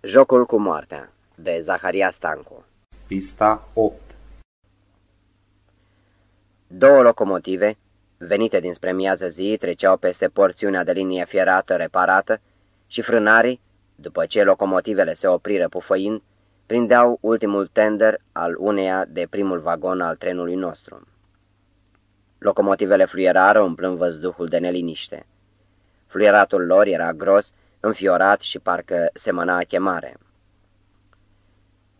Jocul cu moartea, de Zaharia Stancu Pista 8 Două locomotive, venite dinspre miază zi, treceau peste porțiunea de linie fierată reparată și frânarii, după ce locomotivele se opriră pufăind, prindeau ultimul tender al uneia de primul vagon al trenului nostru. Locomotivele fluierară umplând văzduhul de neliniște. Fluieratul lor era gros, înfiorat și parcă semăna a chemare.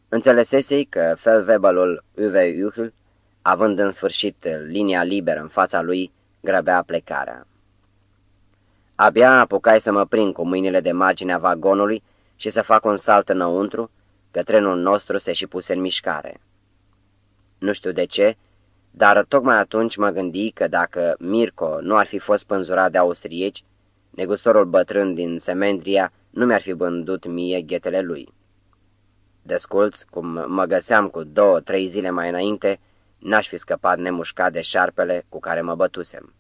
Înțelesesei că felvebelul Uwe Uhl, având în sfârșit linia liberă în fața lui, grăbea plecarea. Abia apucai să mă prind cu mâinile de marginea vagonului și să fac un salt înăuntru, că trenul nostru se și puse în mișcare. Nu știu de ce, dar tocmai atunci mă gândi că dacă Mirko nu ar fi fost pânzurat de austrieci, negustorul bătrân din Semendria nu mi-ar fi vândut mie ghetele lui. Desculți, cum mă găseam cu două, trei zile mai înainte, n-aș fi scăpat nemușcat de șarpele cu care mă bătusem.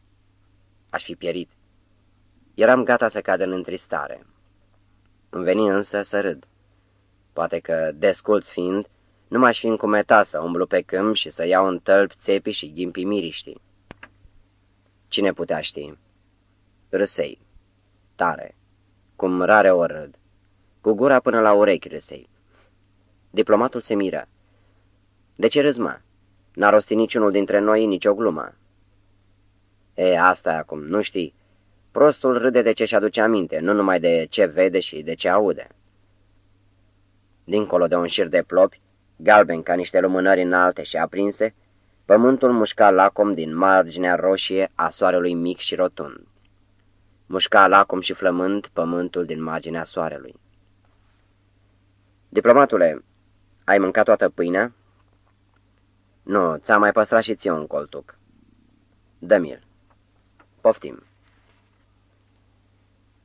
Aș fi pierit. Eram gata să cad în întristare. Îmi veni însă să râd. Poate că, desculți fiind, nu m-aș fi încumetat să umblu pe câmp și să iau în tălp țepi și ghimpi miriștii. Cine putea ști? Râsei. Tare. Cum rare ori râd. Cu gura până la urechi râsei. Diplomatul se miră. De ce râzma? N-a rostit niciunul dintre noi nicio glumă. E, asta e acum, nu știi. Prostul râde de ce-și aduce aminte, nu numai de ce vede și de ce aude. Dincolo de un șir de plopi, galben ca niște lumânări înalte și aprinse, pământul mușca lacom din marginea roșie a soarelui mic și rotund. Mușca lacom și flămând pământul din marginea soarelui. Diplomatule, ai mâncat toată pâinea? Nu, ți-am mai păstrat și ție un coltuc. Dă-mi-l. Poftim.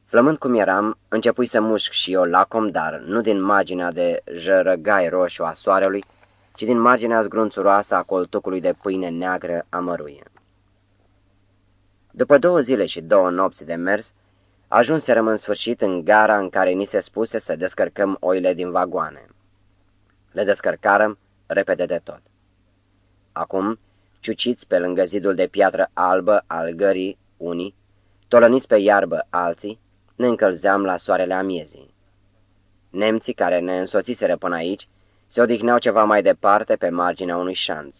Flămând cum eram, începui să mușc și eu lacom, dar nu din marginea de jărăgai roșu a soarelui, ci din marginea zgrunțuroasă a coltucului de pâine neagră amăruie. După două zile și două nopți de mers, ajunserăm în sfârșit în gara în care ni se spuse să descărcăm oile din vagoane. Le descărcarăm repede de tot. Acum, ciuciți pe lângă zidul de piatră albă al gării unii, tolăniți pe iarbă alții, ne încălzeam la soarele amiezii. Nemții care ne însoțiseră până aici se odihneau ceva mai departe pe marginea unui șanț.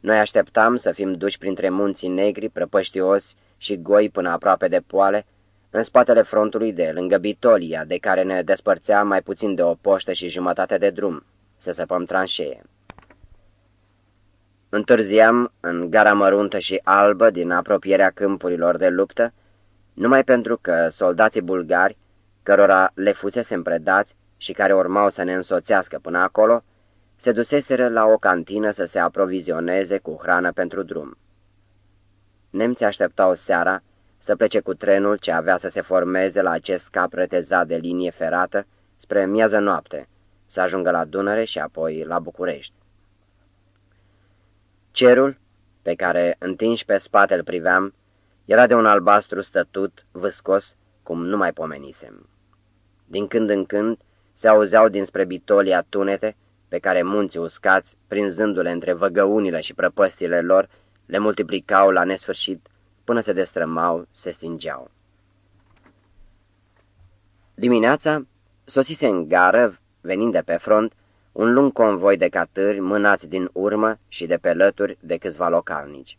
Noi așteptam să fim duși printre munții negri, prăpăștios și goi până aproape de poale, în spatele frontului de lângă Bitolia, de care ne despărțea mai puțin de o poștă și jumătate de drum, să săpăm tranșee. Întârziam în gara măruntă și albă din apropierea câmpurilor de luptă, numai pentru că soldații bulgari, cărora le fusese predați și care urmau să ne însoțească până acolo, se duseseră la o cantină să se aprovizioneze cu hrană pentru drum. Nemții așteptau seara să plece cu trenul ce avea să se formeze la acest cap retezat de linie ferată spre miază noapte, să ajungă la Dunăre și apoi la București. Cerul, pe care întinși pe spate îl priveam, era de un albastru stătut, vâscos, cum nu mai pomenisem. Din când în când se auzeau dinspre bitolia tunete, pe care munții uscați, prinzându-le între văgăunile și prăpăstile lor, le multiplicau la nesfârșit până se destrămau, se stingeau. Dimineața sosise în gară, venind de pe front, un lung convoi de catâri mânați din urmă și de pe lături de câțiva localnici.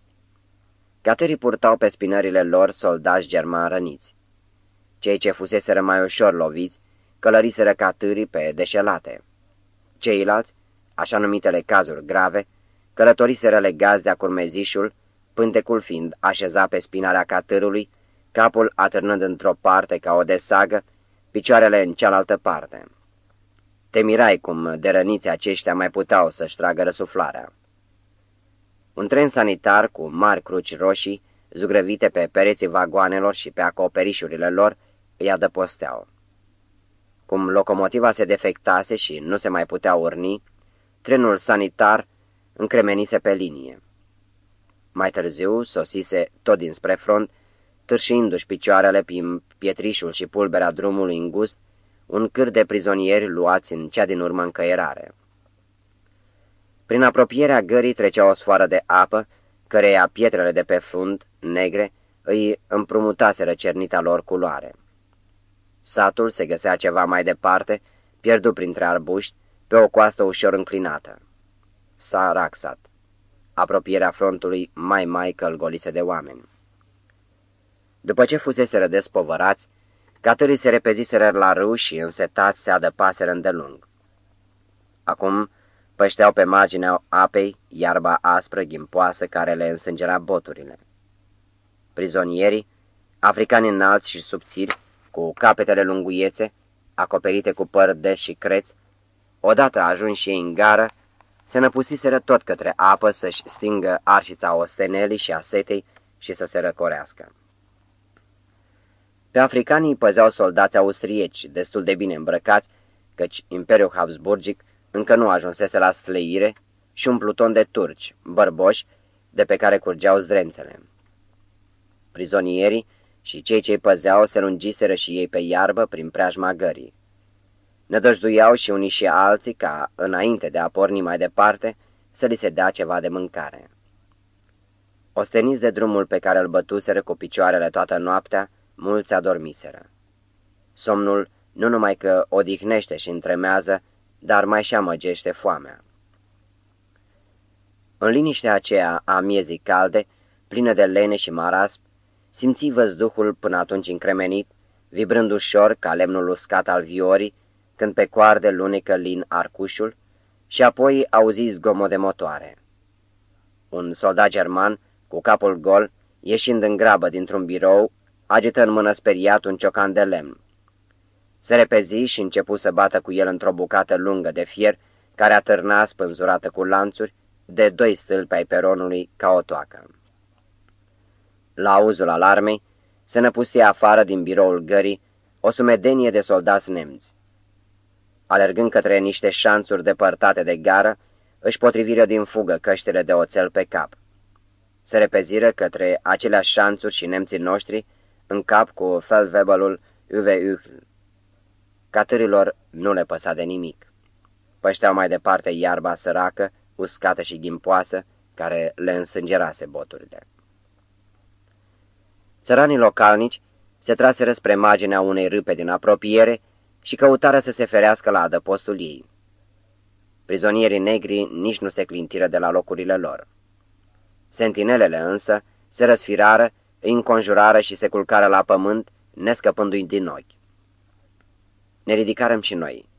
Catârii purtau pe spinările lor soldați germani răniți. Cei ce fuseseră mai ușor loviți călăriseră catârii pe deșelate. Ceilalți, așa numitele cazuri grave, călătoriseră legați de-a curmezișul, pântecul fiind așezat pe spinarea catârului, capul atârnând într-o parte ca o desagă, picioarele în cealaltă parte. Te mirai cum de răniți aceștia mai puteau să-și tragă răsuflarea. Un tren sanitar cu mari cruci roșii, zugrăvite pe pereții vagoanelor și pe acoperișurile lor, îi adăposteau. Cum locomotiva se defectase și nu se mai putea urni, trenul sanitar încremenise pe linie. Mai târziu sosise tot dinspre front, târșindu-și picioarele prin pietrișul și pulberea drumului îngust, un câr de prizonieri luați în cea din urmă încăierare. Prin apropierea gării trecea o sfoară de apă, căreia pietrele de pe fund, negre, îi împrumutaseră cernita lor culoare. Satul se găsea ceva mai departe, pierdut printre arbuști, pe o coastă ușor înclinată. S-a raxat. Apropierea frontului mai mai călgolise de oameni. După ce fuseseră despovărați, catării se repeziseră la râu și însetați se adăpaseră îndelung. Acum pășteau pe marginea apei iarba aspră, ghimpoasă, care le însângera boturile. Prizonierii, africani înalți și subțiri, cu capetele lunguiețe, acoperite cu păr des și creț, odată ajunși ei în gară, se năpusiseră tot către apă să-și stingă arșița ostenelii și a setei și să se răcorească. Pe africanii păzeau soldați austrieci, destul de bine îmbrăcați, căci Imperiul Habsburgic încă nu ajunsese la sleire, și un pluton de turci, bărboși, de pe care curgeau zdrențele. Prizonierii și cei ce-i păzeau se lungiseră și ei pe iarbă prin preajma gării. Nădăjduiau și unii și alții ca, înainte de a porni mai departe, să li se dea ceva de mâncare. Osteniți de drumul pe care îl bătuseră cu picioarele toată noaptea, mulți adormiseră. Somnul nu numai că odihnește și întremează, dar mai și amăgește foamea. În liniștea aceea a miezii calde, plină de lene și marasp, simți văzduhul până atunci încremenit, vibrând ușor ca lemnul uscat al viorii, când pe coarde lunecă lin arcușul, și apoi auzi zgomot de motoare. Un soldat german, cu capul gol, ieșind în grabă dintr-un birou, agită în mână speriat un ciocan de lemn. Se repezi și începu să bată cu el într-o bucată lungă de fier, care atârna spânzurată cu lanțuri, de doi stâlpi ai peronului ca o toacă. La auzul alarmei, se năpustie afară din biroul gării o sumedenie de soldați nemți. Alergând către niște șanțuri depărtate de gară, își potriviră din fugă căștile de oțel pe cap. Se repeziră către aceleași șanțuri și nemții noștri, în cap cu feldwebelul Uwe Uhl. Catârilor nu le păsa de nimic. Pășteau mai departe iarba săracă, uscată și ghimpoasă, care le însângerase boturile. Țăranii localnici se traseră spre marginea unei râpe din apropiere și căutară să se ferească la adăpostul ei. Prizonierii negri nici nu se clintiră de la locurile lor. Sentinelele însă se răsfirară, îi înconjurară și se culcară la pământ, nescăpându-i din ochi. Ne ridicarăm și noi.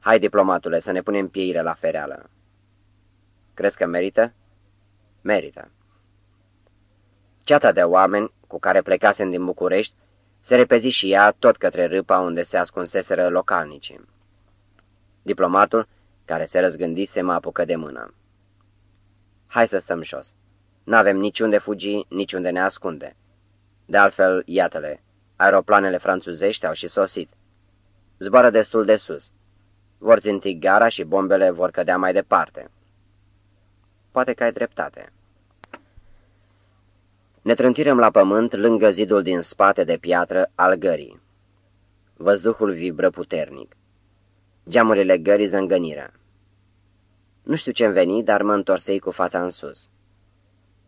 Hai, diplomatule, să ne punem pieire la fereală. Crezi că merită? Merită. Ceata de oameni cu care plecasem din București se repezi și ea tot către râpa unde se ascunseseră localnicii. Diplomatul, care se răzgândise, mă apucă de mână. Hai să stăm jos. N-avem niciunde fugi, niciunde ne ascunde. De altfel, iată-le, aeroplanele franțuzești au și sosit. Zboară destul de sus. Vor ținti gara și bombele vor cădea mai departe. Poate că ai dreptate. Ne trântirăm la pământ lângă zidul din spate de piatră al gării. Văzduhul vibră puternic. Geamurile gării zângăniră. Nu știu ce-mi veni, dar mă întorsei cu fața în sus.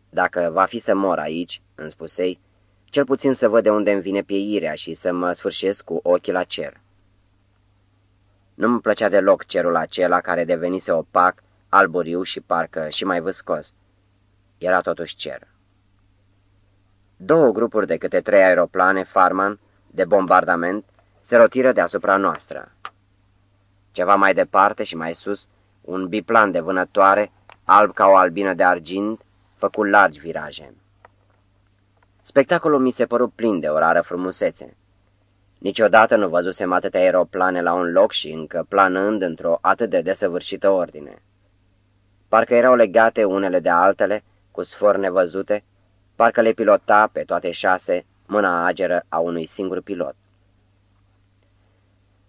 Dacă va fi să mor aici, îmi spusei, cel puțin să văd de unde îmi vine pieirea și să mă sfârșesc cu ochii la cer. Nu-mi plăcea deloc cerul acela care devenise opac, alburiu și parcă și mai vâscos. Era totuși cer. Două grupuri de câte trei aeroplane Farman de bombardament se rotiră deasupra noastră. Ceva mai departe și mai sus, un biplan de vânătoare, alb ca o albină de argint, făcu largi viraje. Spectacolul mi se păru plin de o rară frumusețe. Niciodată nu văzusem atâtea aeroplane la un loc și încă planând într-o atât de desăvârșită ordine. Parcă erau legate unele de altele, cu sfor nevăzute, parcă le pilota pe toate șase mâna ageră a unui singur pilot.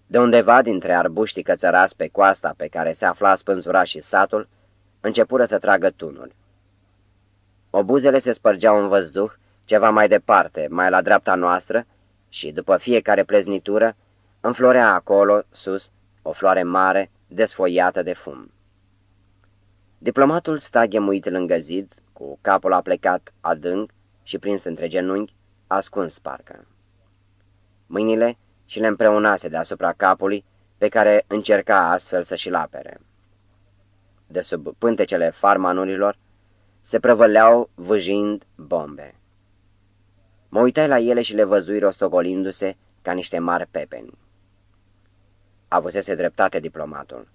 De undeva dintre arbuștii cățărați pe coasta pe care se afla spânzura și satul, începură să tragă tunuri. Obuzele se spărgeau în văzduh, ceva mai departe, mai la dreapta noastră, și, după fiecare pleznitură, Înflorea acolo, sus, o floare mare, desfoiată de fum. Diplomatul sta ghemuit lângă zid, cu capul aplecat adânc și prins între genunchi, ascuns parcă. Mâinile și le împreunase deasupra capului, pe care încerca astfel să și lapere. De sub pântecele farmanurilor se prăvăleau vâjind bombe. Mă uitai la ele și le văzui rostogolindu-se ca niște mari pepeni. Avusese dreptate diplomatul.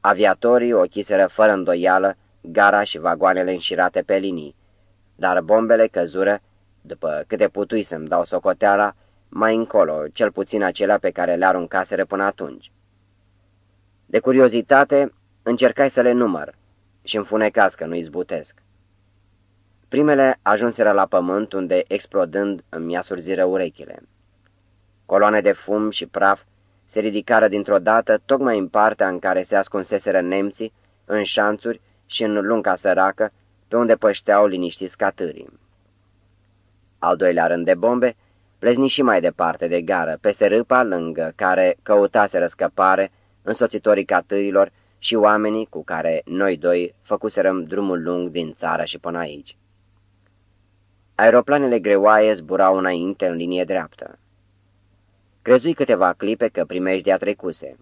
Aviatorii ochiseră fără îndoială gara și vagoanele înșirate pe linii, dar bombele căzură, după câte putui să-mi dau socoteala, mai încolo, cel puțin acelea pe care le aruncaseră până atunci. De curiozitate, încercai să le număr și înfunecas că nu izbutesc. Primele ajunseră la pământ, unde, explodând, îmi asurziră urechile. Coloane de fum și praf se ridicară dintr-o dată, tocmai în partea în care se ascunseseră nemții, în șanțuri și în lunga săracă, pe unde pășteau liniștiți scatârii. Al doilea rând de bombe plezni și mai departe de gară, peste râpa lângă care căutaseră scăpare însoțitorii catârilor și oamenii cu care noi doi făcuserăm drumul lung din țară și până aici. Aeroplanele greoaie zburau înainte în linie dreaptă. Crezui câteva clipe că primejdea trecuse.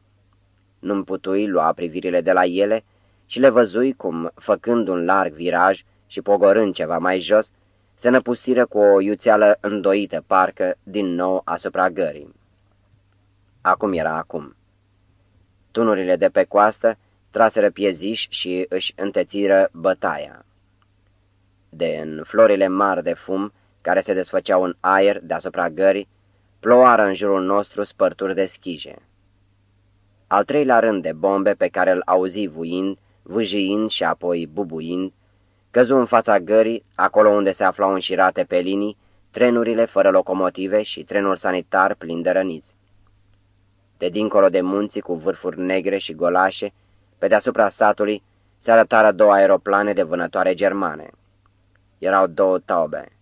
Nu-mi putui lua privirile de la ele și le văzui cum, făcând un larg viraj și pogorând ceva mai jos, se năpustiră cu o iuțeală îndoită, parcă, din nou asupra gării. Acum era acum. Tunurile de pe coastă traseră pieziși și își întețiră bătaia. De în florile mari de fum, care se desfăceau în aer deasupra gării, plouară în jurul nostru spărturi de schije. Al treilea rând de bombe pe care îl auzi vuind, vâjiind și apoi bubuind, căzu în fața gării, acolo unde se aflau înșirate pe linii, trenurile fără locomotive și trenul sanitar plin de răniți. De dincolo de munții cu vârfuri negre și golașe, pe deasupra satului, se arătară două aeroplane de vânătoare germane. Erau două taube.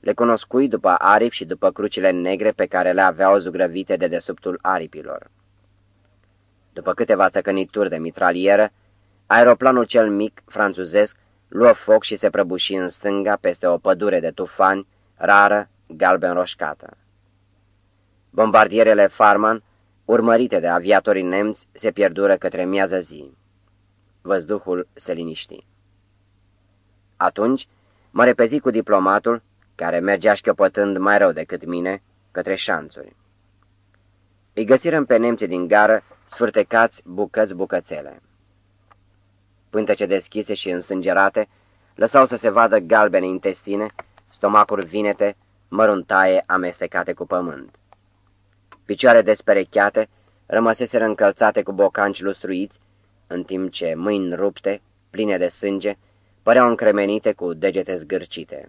Le cunoscui după aripi și după crucile negre pe care le aveau zugrăvite de desubtul aripilor. După câteva țăcănituri de mitralieră, aeroplanul cel mic, franțuzesc, luă foc și se prăbuși în stânga peste o pădure de tufani, rară, galben roșcată. Bombardierele Farman, urmărite de aviatorii nemți, se pierdură către miază zi. Văzduhul se liniști. Atunci mă repezi cu diplomatul, care mergea șchiopătând mai rău decât mine, către șanțuri. Îi găsirăm pe nemții din gară, sfârtecați bucăți bucățele. Pântece deschise și însângerate, lăsau să se vadă galbene intestine, stomacuri vinete, măruntaie amestecate cu pământ. Picioare desperecheate, rămăseseră încălțate cu bocanci lustruiți, în timp ce mâini rupte, pline de sânge, păreau încremenite cu degete zgârcite.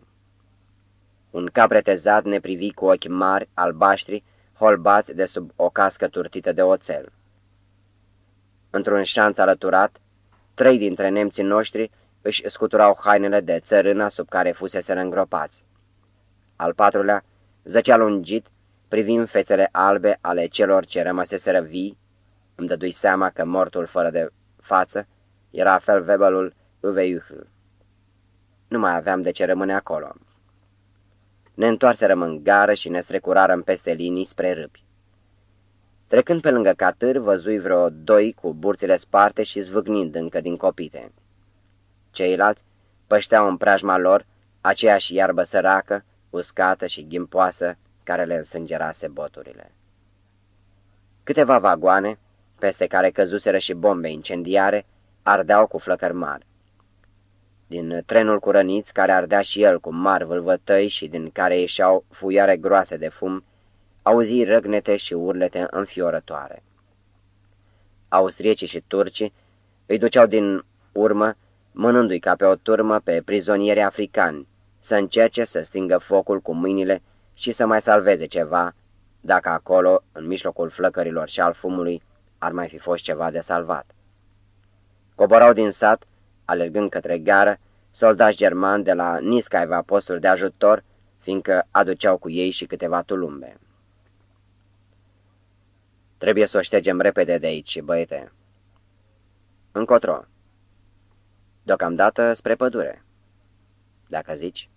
Un cap retezat ne privi cu ochi mari, albaștri, holbați de sub o cască turtită de oțel. Într-un șanț alăturat, trei dintre nemții noștri își scuturau hainele de țărâna sub care fusese îngropați. Al patrulea zăcea lungit, privind fețele albe ale celor ce rămăseseră vii, îmi dădui seama că mortul fără de față era fel vebelul Uveiuhl. Nu mai aveam de ce rămâne acolo. Ne întoarserăm în gară și ne strecurarăm peste linii spre râpi. Trecând pe lângă catâr, văzui vreo doi cu burțile sparte și zvâgnind încă din copite. Ceilalți pășteau în preajma lor aceeași iarbă săracă, uscată și ghimpoasă, care le însângerase boturile. Câteva vagoane, peste care căzuseră și bombe incendiare, ardeau cu flăcări mari din trenul cu răniți care ardea și el cu mari vâlvătăi și din care ieșeau fuiare groase de fum, auzi răgnete și urlete înfiorătoare. Austriecii și turcii îi duceau din urmă, mânându-i ca pe o turmă pe prizonieri africani, să încerce să stingă focul cu mâinile și să mai salveze ceva, dacă acolo, în mijlocul flăcărilor și al fumului, ar mai fi fost ceva de salvat. Coborau din sat alergând către gară, soldați germani de la Niscaiva posturi de ajutor, fiindcă aduceau cu ei și câteva tulumbe. Trebuie să o ștergem repede de aici, băiete. Încotro. Deocamdată spre pădure. Dacă zici.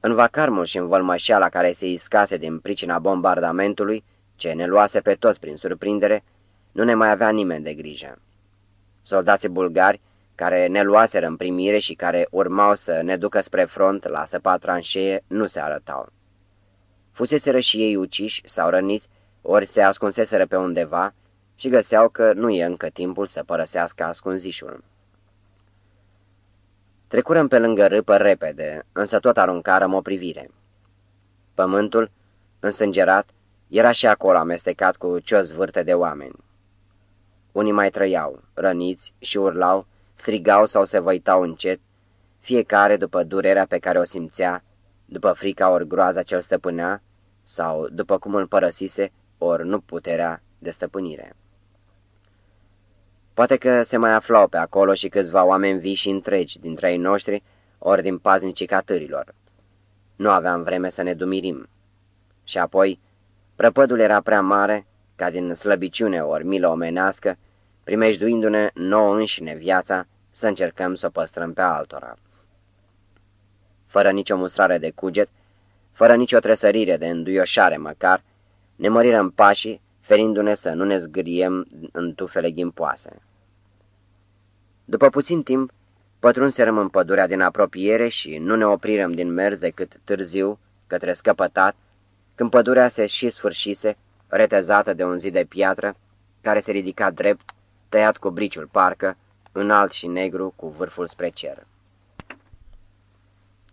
În vacarmul și în vălmășeala care se iscase din pricina bombardamentului, ce ne luase pe toți prin surprindere, nu ne mai avea nimeni de grijă. Soldații bulgari, care ne luaseră în primire și care urmau să ne ducă spre front la săpa tranșee, nu se arătau. Fuseseră și ei uciși sau răniți, ori se ascunseseră pe undeva și găseau că nu e încă timpul să părăsească ascunzișul. Trecurăm pe lângă râpă repede, însă tot aruncarăm o privire. Pământul, însângerat, era și acolo amestecat cu cios vârte de oameni. Unii mai trăiau, răniți și urlau, strigau sau se văitau încet, fiecare după durerea pe care o simțea, după frica ori groaza ce-l stăpânea, sau după cum îl părăsise, ori nu puterea de stăpânire. Poate că se mai aflau pe acolo și câțiva oameni vii și întregi dintre ei noștri, ori din paznicii catârilor. Nu aveam vreme să ne dumirim. Și apoi, prăpădul era prea mare, ca din slăbiciune ori milă omenească, primejduindu-ne nouă înșine viața, să încercăm să o păstrăm pe altora. Fără nicio mustrare de cuget, fără nicio tresărire de înduioșare măcar, ne mărirăm pașii, ferindu-ne să nu ne zgâriem în tufele ghimpoase. După puțin timp, pătrunserăm în pădurea din apropiere și nu ne oprirăm din mers decât târziu, către scăpătat, când pădurea se și sfârșise, retezată de un zid de piatră, care se ridica drept, tăiat cu briciul parcă, înalt și negru, cu vârful spre cer.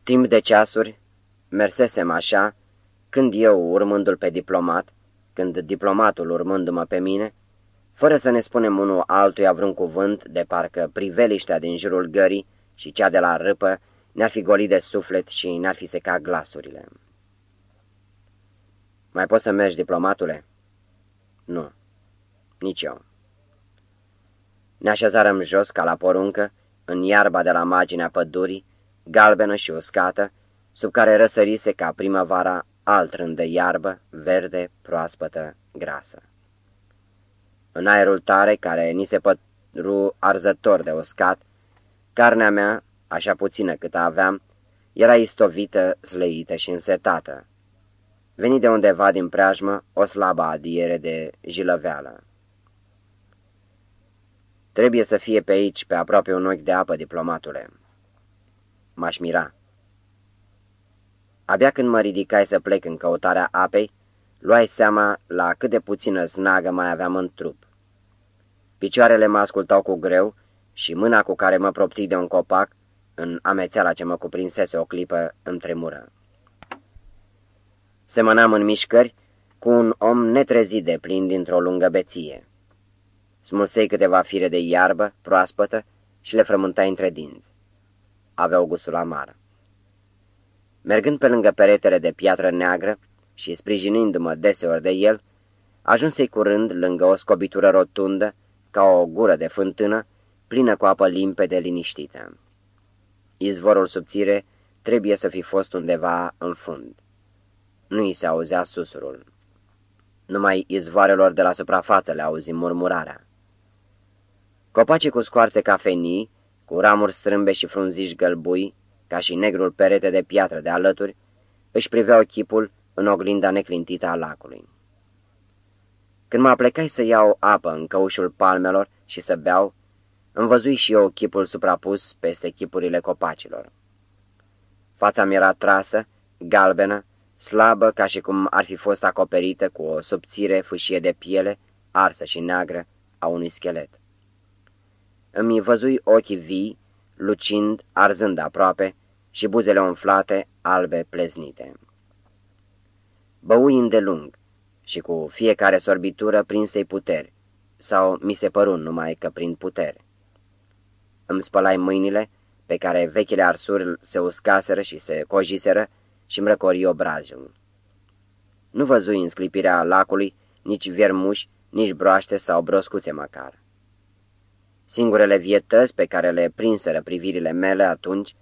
Timp de ceasuri, mersesem așa, când eu urmându-l pe diplomat, când diplomatul urmându-mă pe mine, fără să ne spunem unul altuia vreun cuvânt, de parcă priveliștea din jurul gării și cea de la râpă ne-ar fi golit de suflet și ne-ar fi secat glasurile. Mai poți să mergi, diplomatule? Nu, nici eu. Ne așezarăm jos ca la poruncă, în iarba de la marginea pădurii, galbenă și uscată, sub care răsărise ca primăvara alt rând de iarbă, verde, proaspătă, grasă. În aerul tare, care ni se pătru arzător de uscat, carnea mea, așa puțină cât aveam, era istovită, slăită și însetată. Veni de undeva din preajmă o slabă adiere de jilăveală. Trebuie să fie pe aici, pe aproape un ochi de apă, diplomatule. M-aș mira. Abia când mă ridicai să plec în căutarea apei, luai seama la cât de puțină snagă mai aveam în trup. Picioarele mă ascultau cu greu și mâna cu care mă propti de un copac, în amețeala ce mă cuprinsese o clipă, îmi tremură. Semănam în mișcări cu un om netrezit de plin dintr-o lungă beție. Smulsei câteva fire de iarbă proaspătă și le frământai între dinți. Aveau gustul amar. Mergând pe lângă peretele de piatră neagră și sprijinindu-mă deseori de el, ajunsei curând lângă o scobitură rotundă, ca o gură de fântână, plină cu apă limpede liniștită. Izvorul subțire trebuie să fi fost undeva în fund. Nu i se auzea susurul. Numai izvoarelor de la suprafață le auzim murmurarea. Copacii cu scoarțe cafenii, cu ramuri strâmbe și frunziși gălbui, ca și negrul perete de piatră de alături, își priveau chipul în oglinda neclintită a lacului. Când mă aplecai să iau apă în căușul palmelor și să beau, îmi văzui și eu chipul suprapus peste chipurile copacilor. Fața mi era trasă, galbenă, slabă ca și cum ar fi fost acoperită cu o subțire fâșie de piele, arsă și neagră, a unui schelet. Îmi văzui ochii vii, lucind, arzând aproape, și buzele umflate, albe, pleznite. Băui îndelung și cu fiecare sorbitură prinsei puteri, sau mi se păru numai că prin putere. Îmi spălai mâinile, pe care vechile arsuri se uscaseră și se cojiseră, și îmi răcori obrazul. Nu văzui în sclipirea lacului nici viermuși, nici broaște sau broscuțe măcar. Singurele vietăți pe care le prinseră privirile mele atunci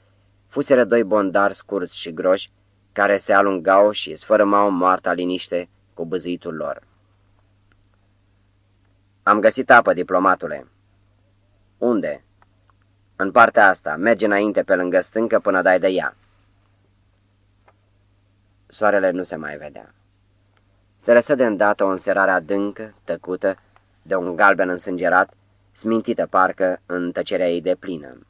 fuseră doi bondari scurți și groși, care se alungau și sfărâmau moarta liniște cu băzâitul lor. Am găsit apă, diplomatule. Unde? În partea asta. Merge înainte pe lângă stâncă până dai de ea. Soarele nu se mai vedea. Se răsă de îndată o înserare adâncă, tăcută, de un galben însângerat, smintită parcă în tăcerea ei de plină.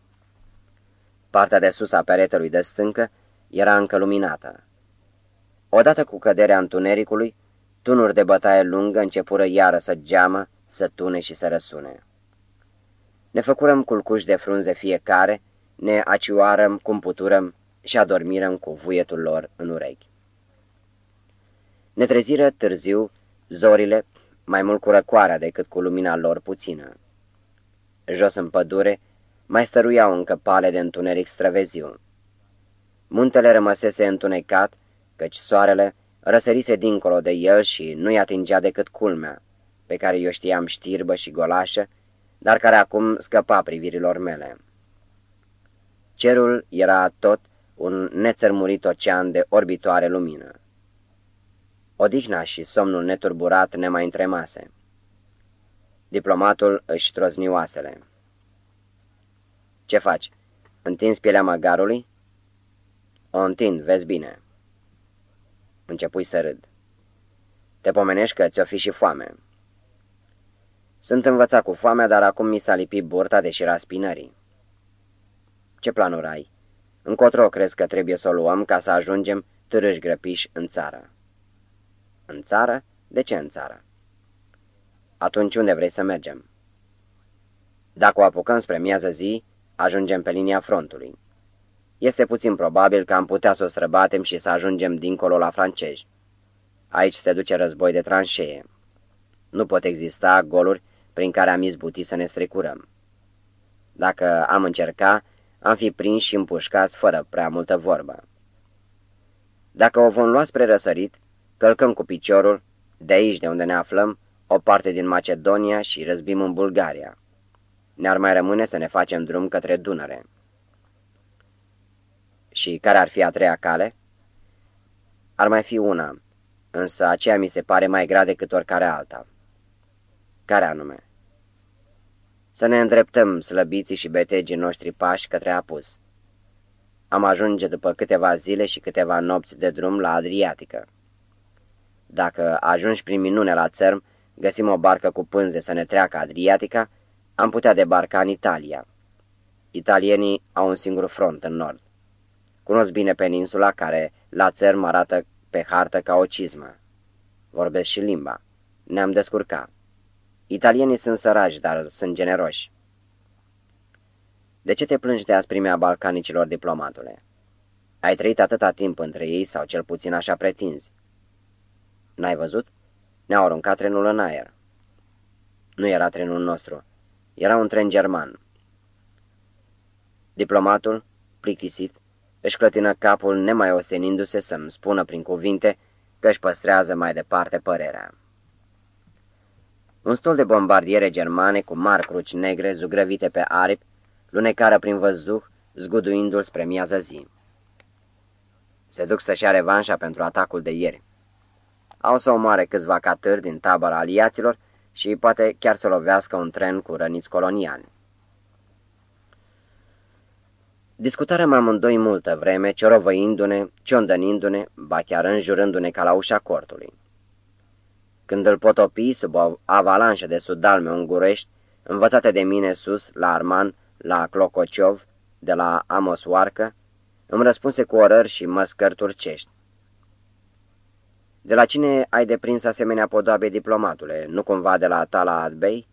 Partea de sus a peretelui de stâncă era încă luminată. Odată cu căderea întunericului, tunuri de bătaie lungă începură iară să geamă, să tune și să răsune. Ne făcurăm culcuși de frunze fiecare, ne acioarăm cum puturăm și adormirăm cu vuietul lor în urechi. Ne treziră târziu zorile, mai mult cu răcoarea decât cu lumina lor puțină. Jos în pădure, mai stăruiau încă pale de întuneric străveziu. Muntele rămăsese întunecat, căci soarele răsărise dincolo de el și nu-i atingea decât culmea, pe care eu știam știrbă și golașă, dar care acum scăpa privirilor mele. Cerul era tot un nețărmurit ocean de orbitoare lumină. Odihna și somnul neturburat ne mai întremase. Diplomatul își trozni oasele. Ce faci? Întinzi pielea măgarului?" O întind, vezi bine." Începui să râd. Te pomenești că ți-o fi și foame." Sunt învățat cu foamea, dar acum mi s-a lipit burta de șira spinării." Ce planuri ai? Încotro crezi că trebuie să o luăm ca să ajungem târâși grăpiși în țară?" În țară? De ce în țară?" Atunci unde vrei să mergem?" Dacă o apucăm spre miază zi, ajungem pe linia frontului. Este puțin probabil că am putea să o străbatem și să ajungem dincolo la francezi. Aici se duce război de tranșee. Nu pot exista goluri prin care am izbutit să ne strecurăm. Dacă am încerca, am fi prinși și împușcați fără prea multă vorbă. Dacă o vom lua spre răsărit, călcăm cu piciorul, de aici de unde ne aflăm, o parte din Macedonia și răzbim în Bulgaria. Ne-ar mai rămâne să ne facem drum către Dunăre. Și care ar fi a treia cale? Ar mai fi una, însă aceea mi se pare mai grea decât oricare alta. Care anume? Să ne îndreptăm slăbiții și betegii noștri pași către apus. Am ajunge după câteva zile și câteva nopți de drum la Adriatică. Dacă ajungi prin minune la țărm, găsim o barcă cu pânze să ne treacă Adriatica, am putea debarca în Italia. Italienii au un singur front în nord. Cunosc bine peninsula care la țărm arată pe hartă ca o cizmă. Vorbesc și limba. Ne-am descurcat. Italienii sunt săraci, dar sunt generoși. De ce te plângi de asprimea balcanicilor, diplomatule? Ai trăit atâta timp între ei, sau cel puțin așa pretinzi. N-ai văzut? Ne-au aruncat trenul în aer. Nu era trenul nostru. Era un tren german. Diplomatul, plictisit, își clătină capul nemai ostenindu-se să-mi spună prin cuvinte că își păstrează mai departe părerea. Un stol de bombardiere germane cu mari cruci negre zugrăvite pe aripi lunecară prin văzduh, zguduindu-l spre miază zi. Se duc să-și ia revanșa pentru atacul de ieri. Au să omoare câțiva catâri din tabăra aliaților și poate chiar să lovească un tren cu răniți coloniali. Discutarăm amândoi multă vreme, ciorovăindu-ne, ciondănindu-ne, ba chiar înjurându-ne ca la ușa cortului. Când îl potopi sub o avalanșă de sudalme ungurești, învățate de mine sus, la Arman, la Clocociov, de la Amos Oarcă, îmi răspunse cu orări și măscări turcești. De la cine ai deprins asemenea podoabe diplomatule? Nu cumva de la Talaat Bey?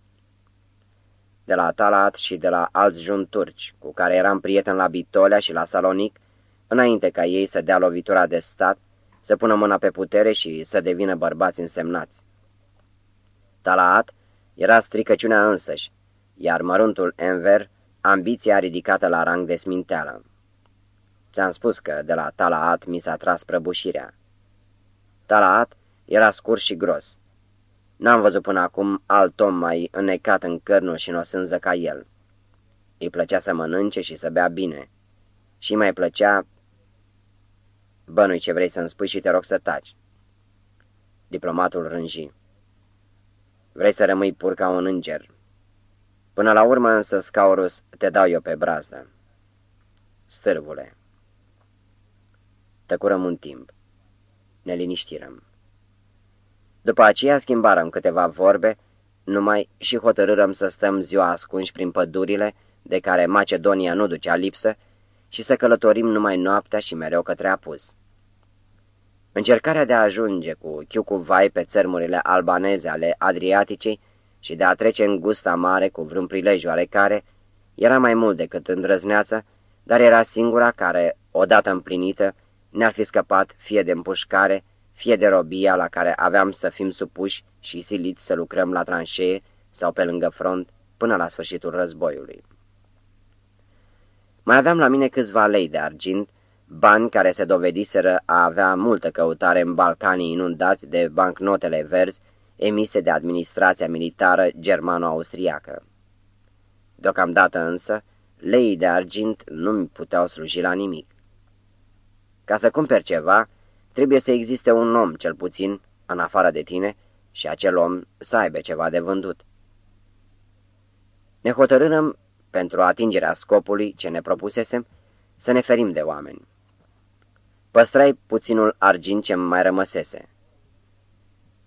De la Talat și de la alți jun turci, cu care eram prieten la Bitolia și la Salonic, înainte ca ei să dea lovitura de stat, să pună mâna pe putere și să devină bărbați însemnați. Talaat era stricăciunea însăși, iar măruntul Enver, ambiția ridicată la rang de sminteală. Ți-am spus că de la Talaat mi s-a tras prăbușirea. Talaat era scurs și gros. N-am văzut până acum alt om mai înnecat în cărnul și în o sânză ca el. Îi plăcea să mănânce și să bea bine. Și mai plăcea... Bănui ce vrei să-mi spui și te rog să taci. Diplomatul rânji. Vrei să rămâi pur ca un înger. Până la urmă însă, Scaurus, te dau eu pe brazdă. Stârvule. Tăcurăm un timp. Ne liniștirăm. După aceea schimbarăm câteva vorbe, numai și hotărârăm să stăm ziua ascunși prin pădurile, de care Macedonia nu ducea lipsă, și să călătorim numai noaptea și mereu către apus. Încercarea de a ajunge cu chiucu vai pe țărmurile albaneze ale Adriaticei și de a trece în gusta mare cu vreun prilej oarecare era mai mult decât îndrăzneață, dar era singura care, odată împlinită, ne-ar fi scăpat fie de împușcare, fie de robia la care aveam să fim supuși și siliți să lucrăm la tranșee sau pe lângă front până la sfârșitul războiului. Mai aveam la mine câțiva lei de argint, bani care se dovediseră a avea multă căutare în Balcanii inundați de bancnotele verzi emise de administrația militară germano-austriacă. Deocamdată însă, leii de argint nu mi puteau sluji la nimic. Ca să cumperi ceva, trebuie să existe un om, cel puțin, în afară de tine, și acel om să aibă ceva de vândut. Ne hotărârăm, pentru atingerea scopului ce ne propusesem, să ne ferim de oameni. Păstrai puținul argint ce mai rămăsese.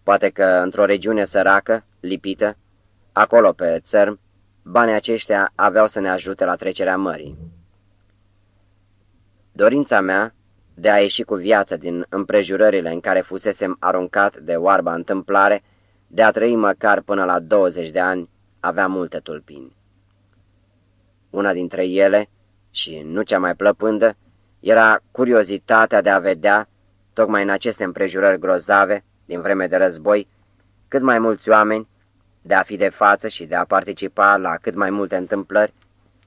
Poate că într-o regiune săracă, lipită, acolo pe țărm, banii aceștia aveau să ne ajute la trecerea mării. Dorința mea de a ieși cu viață din împrejurările în care fusesem aruncat de oarba întâmplare, de a trăi măcar până la 20 de ani, avea multe tulpini. Una dintre ele, și nu cea mai plăpândă, era curiozitatea de a vedea, tocmai în aceste împrejurări grozave, din vreme de război, cât mai mulți oameni, de a fi de față și de a participa la cât mai multe întâmplări,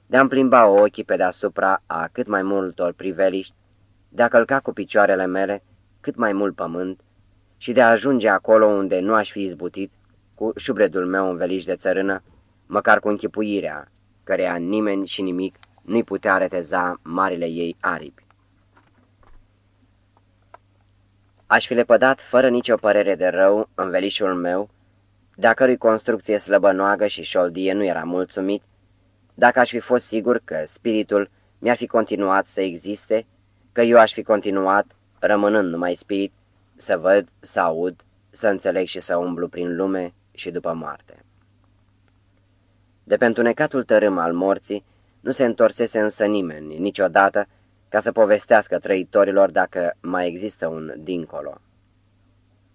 de a-mi plimba ochii pe deasupra a cât mai multor priveliști, de a călca cu picioarele mele cât mai mult pământ și de a ajunge acolo unde nu aș fi izbutit cu șubredul meu înveliș de țărână, măcar cu închipuirea, căreia nimeni și nimic nu-i putea reteza marile ei aripi. Aș fi lepădat fără nicio părere de rău învelișul meu, de-a cărui construcție slăbănoagă și șoldie nu era mulțumit, dacă aș fi fost sigur că spiritul mi-ar fi continuat să existe, că eu aș fi continuat, rămânând numai spirit, să văd, să aud, să înțeleg și să umblu prin lume și după moarte. De pe întunecatul tărâm al morții nu se întorsese însă nimeni, niciodată, ca să povestească trăitorilor dacă mai există un dincolo.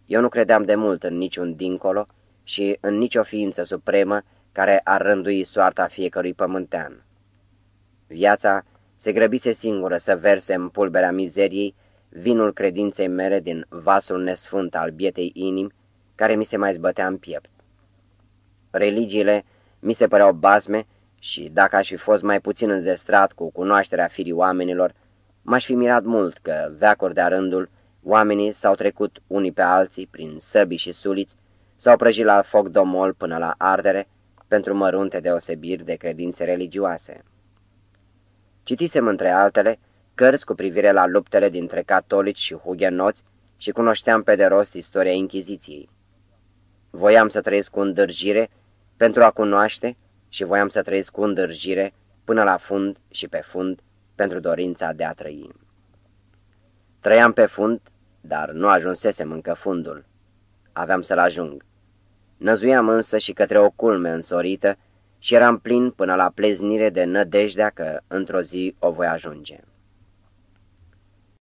Eu nu credeam de mult în niciun dincolo și în nicio ființă supremă care ar rândui soarta fiecărui pământean. Viața se grăbise singură să verse în pulberea mizeriei vinul credinței mele din vasul nesfânt al bietei inimi care mi se mai zbătea în piept. Religiile mi se păreau basme și dacă aș fi fost mai puțin înzestrat cu cunoașterea firii oamenilor, m-aș fi mirat mult că, veacuri de-a rândul, oamenii s-au trecut unii pe alții prin săbi și suliți, s-au prăjit la foc domol până la ardere pentru mărunte deosebiri de credințe religioase. Citisem între altele cărți cu privire la luptele dintre catolici și hugenoți și cunoșteam pe de rost istoria Inchiziției. Voiam să trăiesc cu îndârjire pentru a cunoaște și voiam să trăiesc cu îndârjire până la fund și pe fund pentru dorința de a trăi. Trăiam pe fund, dar nu ajunsesem încă fundul. Aveam să-l ajung. Năzuiam însă și către o culme însorită și eram plin până la pleznire de nădejdea că într-o zi o voi ajunge.